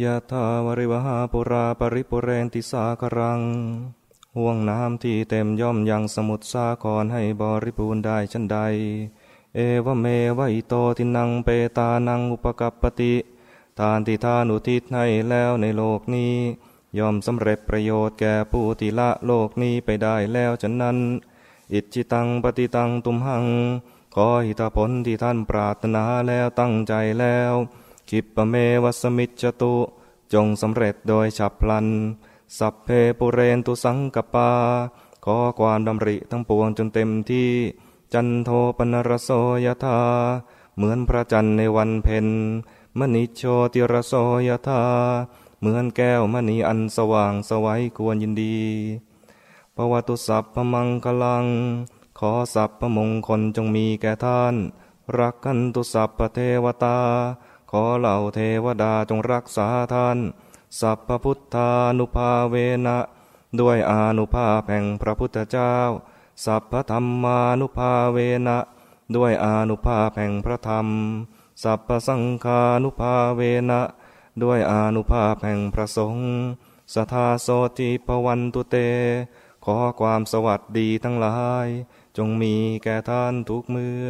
ยะถาวริวหาปุราปริปุเรนติสาครัง ห่วงน้ำที่เต็มย่อมยังสมุทรสาครให้บริบูรณ์ได้ชันใด เอวเมวะอิโตทินังเปตานังอุปกัปปติ ทานที่ทานอุทิศให้แล้วในโลกนี้ ย่อมสำเร็จประโยชน์แก่ผู้ที่ละโลกนี้ไปได้แล้วฉะนั้น อิจิตังปฏิตังตุมหัง ขอหิตาผลที่ท่านปรารถนาแล้วตั้งใจแล้ว คิปเมวัสมิจจตุ จงสำเร็จโดยฉับพลัน สัพเพปุเรนตุสังกปา ขอความดำริทั้งปวงจนเต็มที่ จันโทปนรโสยธา เหมือนพระจันทร์ในวันเพ็ญ มณิโชติรโสยธา เหมือนแก้วมณีอันสว่างสวัยควรยินดีปวัตุสัพพมังคลัง ขอสัพพมงคลจงมีแก่ท่าน รักกันตุสัพพเทวตา ขอเหล่าเทวดาจงรักษาท่าน สัพพพุทธานุภาเวนะ ด้วยอานุภาพแห่งพระพุทธเจ้า สัพพธรรมานุภาเวนะ ด้วยอานุภาพแห่งพระธรรม สัพพสังฆานุภาเวนะ ด้วยอานุภาพแห่งพระสงฆ์สทาโสติปวันตุเต ขอความสวัสดีทั้งหลาย จงมีแก่ท่านทุกเมื่อ